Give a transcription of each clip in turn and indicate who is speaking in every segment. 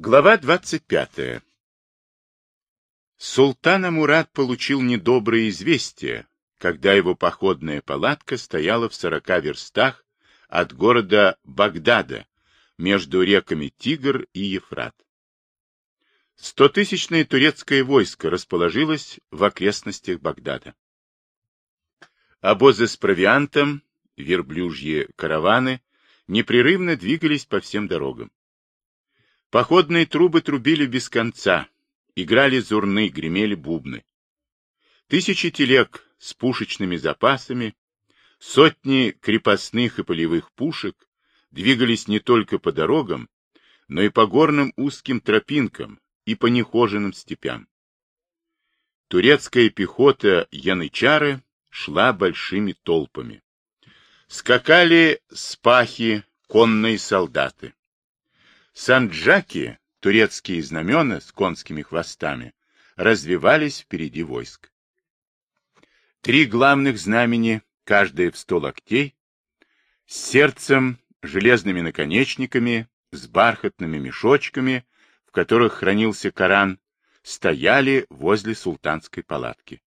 Speaker 1: Глава 25. Султан Амурат получил недобрые известия, когда его походная палатка стояла в сорока верстах от города Багдада, между реками Тигр и Ефрат. Стотысячное турецкое войско расположилось в окрестностях Багдада. Обозы с провиантом, верблюжьи караваны непрерывно двигались по всем дорогам. Походные трубы трубили без конца, играли зурны, гремели бубны. Тысячи телег с пушечными запасами, сотни крепостных и полевых пушек двигались не только по дорогам, но и по горным узким тропинкам и по нехоженным степям. Турецкая пехота янычары шла большими толпами. Скакали спахи, конные солдаты. Санджаки, турецкие знамена с конскими хвостами, развивались впереди войск. Три главных знамени, каждое в сто локтей, с сердцем, железными наконечниками, с бархатными мешочками, в которых хранился Коран, стояли возле султанской палатки.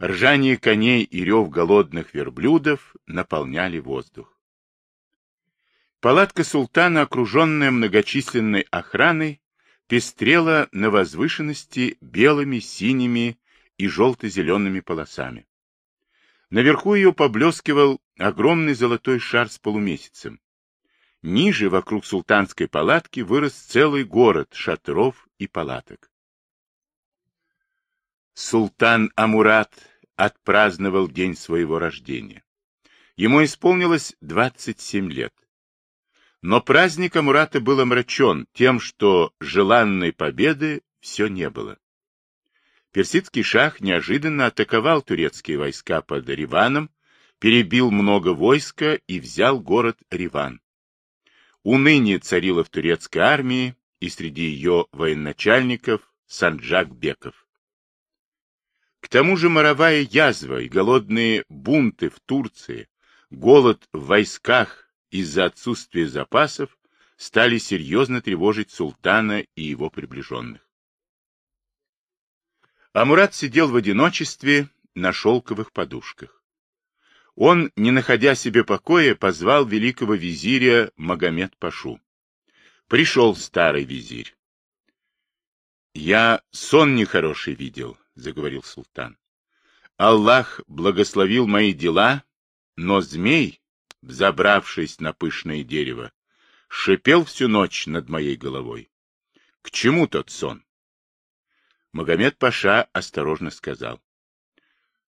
Speaker 1: Ржание коней и рев голодных верблюдов наполняли воздух. Палатка султана, окруженная многочисленной охраной, пестрела на возвышенности белыми, синими и желто-зелеными полосами. Наверху ее поблескивал огромный золотой шар с полумесяцем. Ниже, вокруг султанской палатки, вырос целый город шатров и палаток. Султан Амурат отпраздновал день своего рождения. Ему исполнилось 27 лет. Но праздник Амурата был омрачен тем, что желанной победы все не было. Персидский шах неожиданно атаковал турецкие войска под Риваном, перебил много войска и взял город Риван. Уныние царило в турецкой армии и среди ее военачальников Санджак-Беков. К тому же моровая язва и голодные бунты в Турции, голод в войсках из-за отсутствия запасов стали серьезно тревожить султана и его приближенных. Амурат сидел в одиночестве на шелковых подушках. Он, не находя себе покоя, позвал великого визиря Магомед-Пашу. Пришел старый визирь. — Я сон нехороший видел, — заговорил султан. — Аллах благословил мои дела, но змей, взобравшись на пышное дерево, шипел всю ночь над моей головой. К чему тот сон? Магомед Паша осторожно сказал.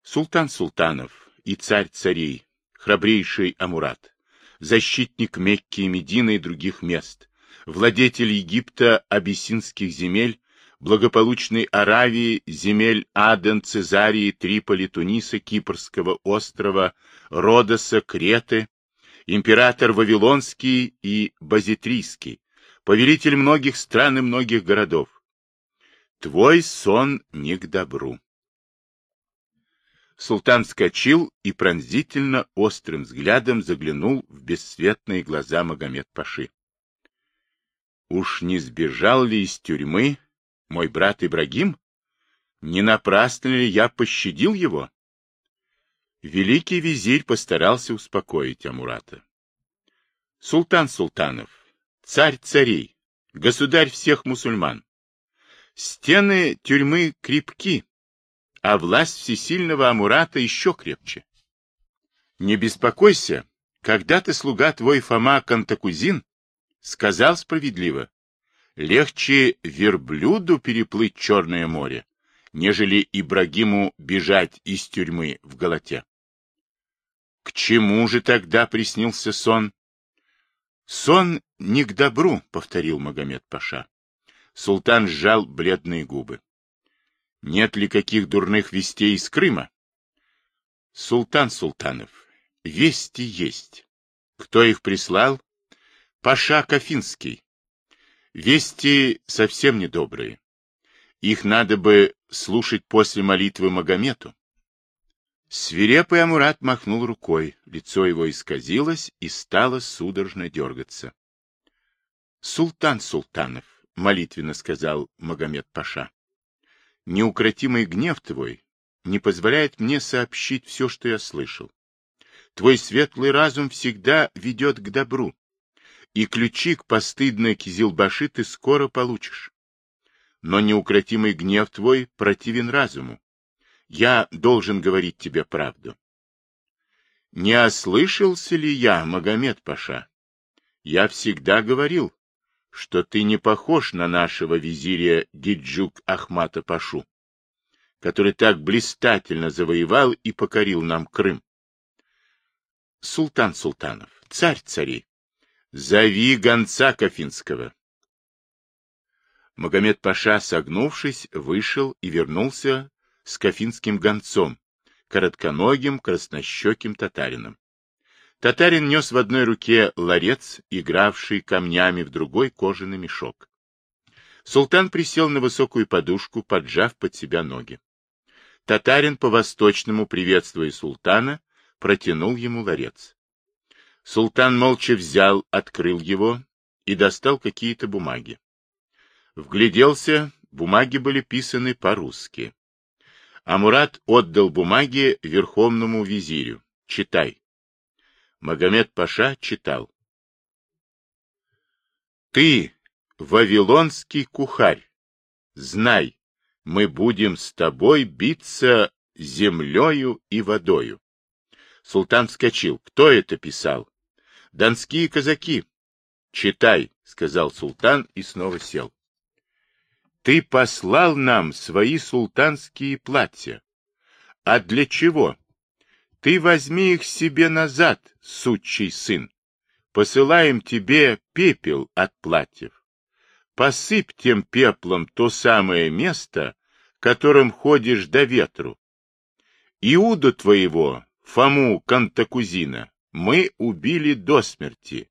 Speaker 1: Султан Султанов и царь царей, храбрейший Амурат, защитник Мекки и Медины и других мест, владетель Египта абиссинских земель, благополучной Аравии, земель Аден, Цезарии, Триполи, Туниса, Кипрского острова, Родоса, Креты, император Вавилонский и Базитрийский, повелитель многих стран и многих городов. Твой сон не к добру. Султан вскочил и пронзительно острым взглядом заглянул в бесцветные глаза Магомед-Паши. Уж не сбежал ли из тюрьмы мой брат Ибрагим? Не напрасно ли я пощадил его? Великий визирь постарался успокоить Амурата. Султан Султанов, царь царей, государь всех мусульман. Стены тюрьмы крепки, а власть всесильного Амурата еще крепче. Не беспокойся, когда ты слуга твой Фома Кантакузин сказал справедливо, легче верблюду переплыть Черное море, нежели Ибрагиму бежать из тюрьмы в Галате. К чему же тогда приснился сон? Сон не к добру, повторил Магомед Паша. Султан сжал бледные губы. Нет ли каких дурных вестей из Крыма? Султан Султанов, вести есть. Кто их прислал? Паша Кафинский. Вести совсем недобрые. Их надо бы слушать после молитвы Магомету. Свирепый Амурат махнул рукой, лицо его исказилось и стало судорожно дергаться. — Султан Султанов, — молитвенно сказал Магомед Паша, — неукротимый гнев твой не позволяет мне сообщить все, что я слышал. Твой светлый разум всегда ведет к добру, и ключи к постыдной кизилбаши ты скоро получишь. Но неукротимый гнев твой противен разуму. Я должен говорить тебе правду. Не ослышался ли я, Магомед Паша? Я всегда говорил, что ты не похож на нашего визиря Гиджук Ахмата Пашу, который так блистательно завоевал и покорил нам Крым. Султан Султанов, царь царей, зови гонца Кафинского. Магомед Паша, согнувшись, вышел и вернулся с кафинским гонцом, коротконогим, краснощеким татарином. Татарин нес в одной руке ларец, игравший камнями, в другой кожаный мешок. Султан присел на высокую подушку, поджав под себя ноги. Татарин, по-восточному приветствуя султана, протянул ему ларец. Султан молча взял, открыл его и достал какие-то бумаги. Вгляделся, бумаги были писаны по-русски. Амурат отдал бумаги верховному визирю. Читай. Магомед Паша читал. Ты, вавилонский кухарь, знай, мы будем с тобой биться землею и водою. Султан вскочил. Кто это писал? Донские казаки. Читай, сказал султан и снова сел. Ты послал нам свои султанские платья. А для чего? Ты возьми их себе назад, сучий сын. Посылаем тебе пепел от платьев. Посыпь тем пеплом то самое место, которым ходишь до ветру. Иуду твоего, Фому Кантакузина, мы убили до смерти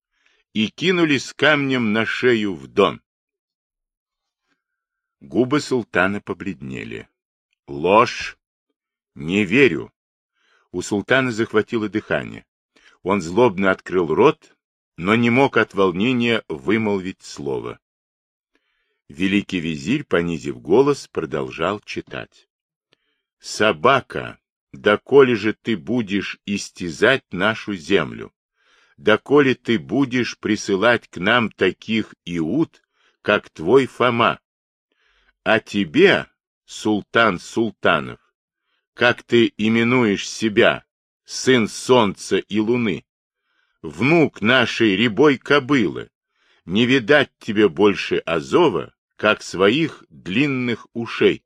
Speaker 1: и кинули с камнем на шею в дон. Губы султана побледнели. Ложь! Не верю! У султана захватило дыхание. Он злобно открыл рот, но не мог от волнения вымолвить слово. Великий визирь, понизив голос, продолжал читать. «Собака, доколе же ты будешь истязать нашу землю? Доколе ты будешь присылать к нам таких иуд, как твой Фома? А тебе, султан султанов, как ты именуешь себя, сын солнца и луны, внук нашей рябой кобылы, не видать тебе больше Азова, как своих длинных ушей.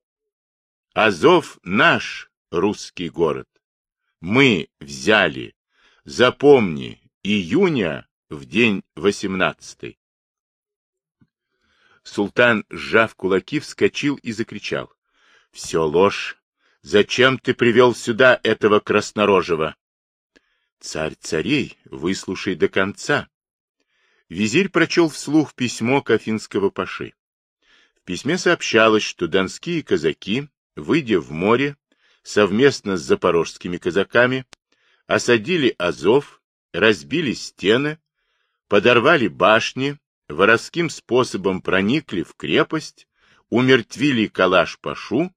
Speaker 1: Азов наш, русский город. Мы взяли, запомни, июня в день восемнадцатый. Султан, сжав кулаки, вскочил и закричал. — Все ложь, Зачем ты привел сюда этого краснорожего? Царь царей, выслушай до конца. Визирь прочел вслух письмо Кафинского паши. В письме сообщалось, что донские казаки, выйдя в море, совместно с запорожскими казаками, осадили Азов, разбили стены, подорвали башни, воровским способом проникли в крепость, умертвили Калаш-Пашу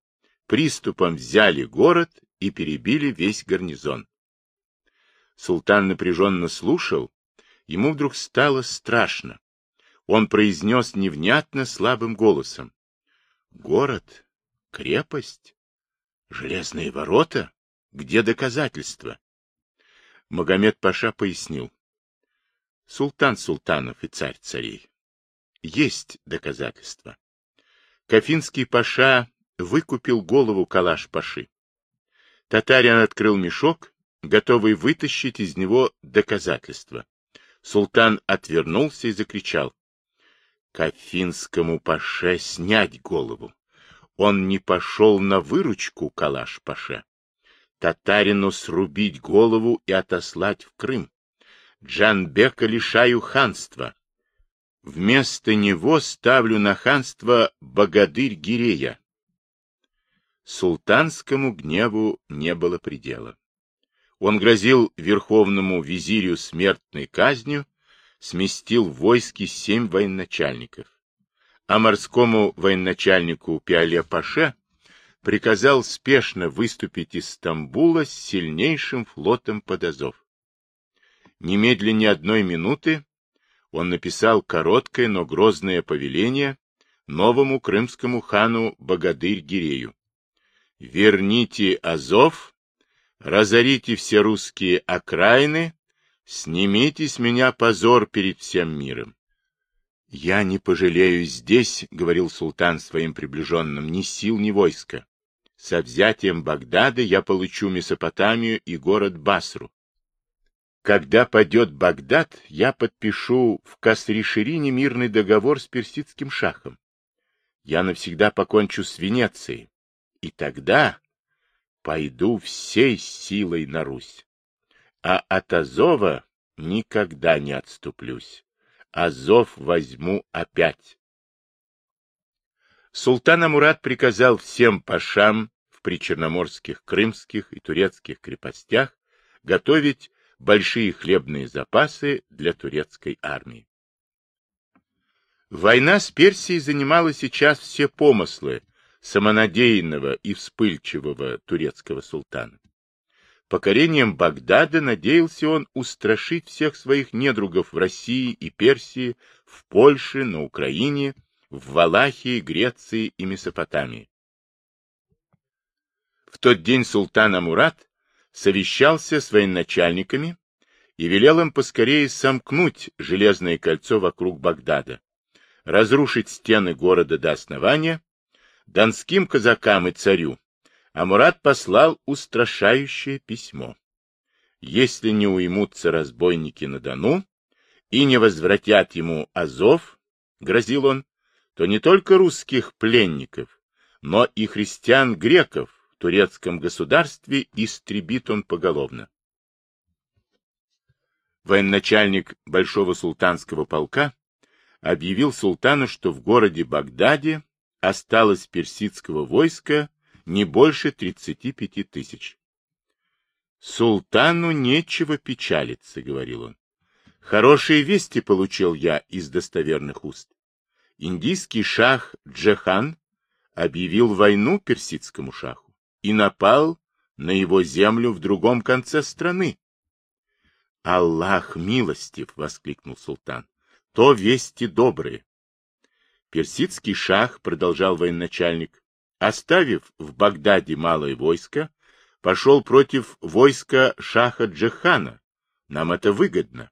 Speaker 1: приступом взяли город и перебили весь гарнизон. Султан напряженно слушал, ему вдруг стало страшно. Он произнес невнятно слабым голосом. Город? Крепость? Железные ворота? Где доказательства? Магомед Паша пояснил. Султан султанов и царь царей. Есть доказательства. Кафинский Паша выкупил голову калаш-паши. Татарин открыл мешок, готовый вытащить из него доказательства. Султан отвернулся и закричал. Кафинскому паше снять голову. Он не пошел на выручку калаш-паше. Татарину срубить голову и отослать в Крым. Джанбека лишаю ханства. Вместо него ставлю на ханство богадырь Гирея. Султанскому гневу не было предела. Он грозил верховному визирю смертной казнью, сместил в войске семь военачальников. а морскому военачальнику Пиале Паше приказал спешно выступить из Стамбула с сильнейшим флотом под Азов. Немедленно одной минуты он написал короткое, но грозное повеление новому крымскому хану Богадырь-Гирею. «Верните Азов, разорите все русские окраины, снимите с меня позор перед всем миром. «Я не пожалею здесь, — говорил султан своим приближенным, — ни сил, ни войска. Со взятием Багдада я получу Месопотамию и город Басру. Когда падет Багдад, я подпишу в Касриширине мирный договор с персидским шахом. Я навсегда покончу с Венецией, и тогда пойду всей силой на Русь. А от Азова никогда не отступлюсь. Азов возьму опять. Султан Амурат приказал всем пашам в причерноморских, крымских и турецких крепостях готовить большие хлебные запасы для турецкой армии. Война с Персией занимала сейчас все помыслы самонадеянного и вспыльчивого турецкого султана. Покорением Багдада надеялся он устрашить всех своих недругов в России и Персии, в Польше, на Украине, в Валахии, Греции и Месопотамии. В тот день султан Амурат совещался с военачальниками и велел им поскорее сомкнуть железное кольцо вокруг Багдада, разрушить стены города до основания, донским казакам и царю а Мурат послал устрашающее письмо. Если не уймутся разбойники на Дону и не возвратят ему Азов, грозил он, то не только русских пленников, но и христиан-греков турецком государстве истребит он поголовно. Военачальник Большого султанского полка объявил султану, что в городе Багдаде осталось персидского войска не больше 35 тысяч. «Султану нечего печалиться», — говорил он. «Хорошие вести получил я из достоверных уст. Индийский шах Джахан объявил войну персидскому шаху и напал на его землю в другом конце страны. «Аллах милостив!» — воскликнул султан. «То вести добрые». Персидский шах, — продолжал военачальник, Оставив в Багдаде малое войско, пошел против войска шаха Джихана. Нам это выгодно.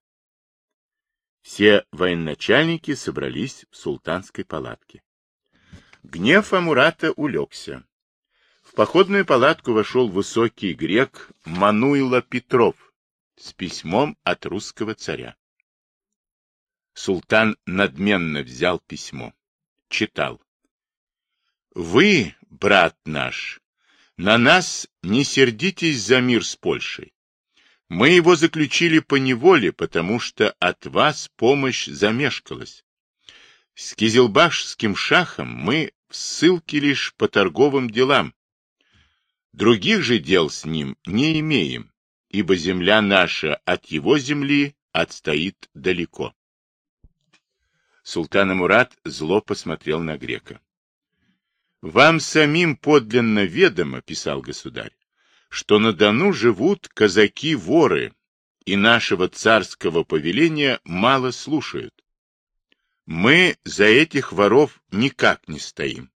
Speaker 1: Все военачальники собрались в султанской палатке. Гнев Амурата улегся. Походную палатку вошел высокий грек Мануила Петров с письмом от русского царя. Султан надменно взял письмо. Читал. «Вы, брат наш, на нас не сердитесь за мир с Польшей. Мы его заключили по неволе, потому что от вас помощь замешкалась. С Кизелбашским шахом мы в ссылке лишь по торговым делам. Других же дел с ним не имеем, ибо земля наша от его земли отстоит далеко. Султан Мурат зло посмотрел на грека. Вам самим подлинно ведомо, писал государь, что на Дону живут казаки-воры, и нашего царского повеления мало слушают. Мы за этих воров никак не стоим.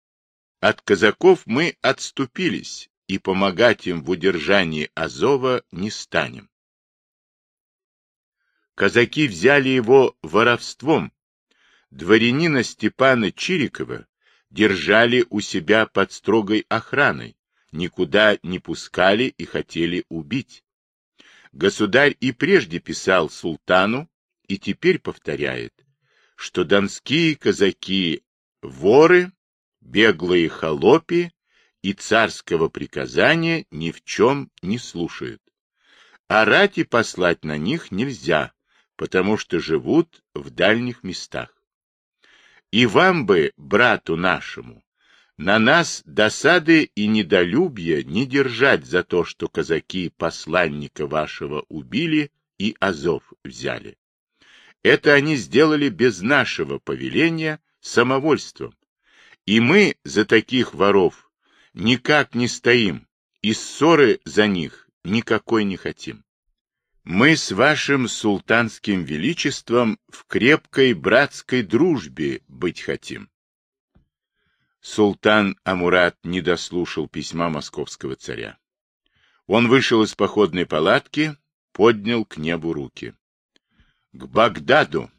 Speaker 1: От казаков мы отступились, и помогать им в удержании Азова не станем. Казаки взяли его воровством. Дворянина Степана Чирикова держали у себя под строгой охраной, никуда не пускали и хотели убить. Государь и прежде писал султану, и теперь повторяет, что донские казаки — воры, беглые холопи и царского приказания ни в чем не слушают. А рати послать на них нельзя, потому что живут в дальних местах. И вам бы, брату нашему, на нас досады и недолюбия не держать за то, что казаки посланника вашего убили и Азов взяли. Это они сделали без нашего повеления, самовольством. И мы за таких воров никак не стоим, и ссоры за них никакой не хотим. Мы с вашим султанским величеством в крепкой братской дружбе быть хотим. Султан Амурат не дослушал письма московского царя. Он вышел из походной палатки, поднял к небу руки. К Багдаду!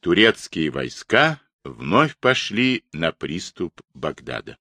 Speaker 1: Турецкие войска вновь пошли на приступ Багдада.